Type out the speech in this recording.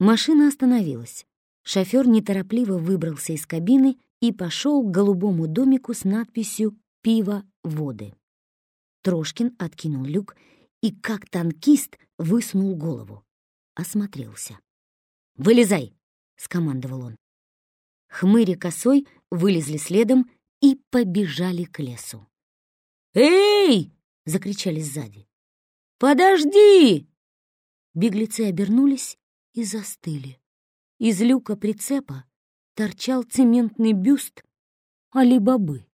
Машина остановилась. Шофёр неторопливо выбрался из кабины и пошел к голубому домику с надписью «Пиво, воды». Трошкин откинул люк и, как танкист, высунул голову. Осмотрелся. «Вылезай!» — скомандовал он. Хмыри косой вылезли следом и побежали к лесу. «Эй!» — закричали сзади. «Подожди!» Беглецы обернулись и застыли. Из люка прицепа торчал цементный бюст Али-Бабы.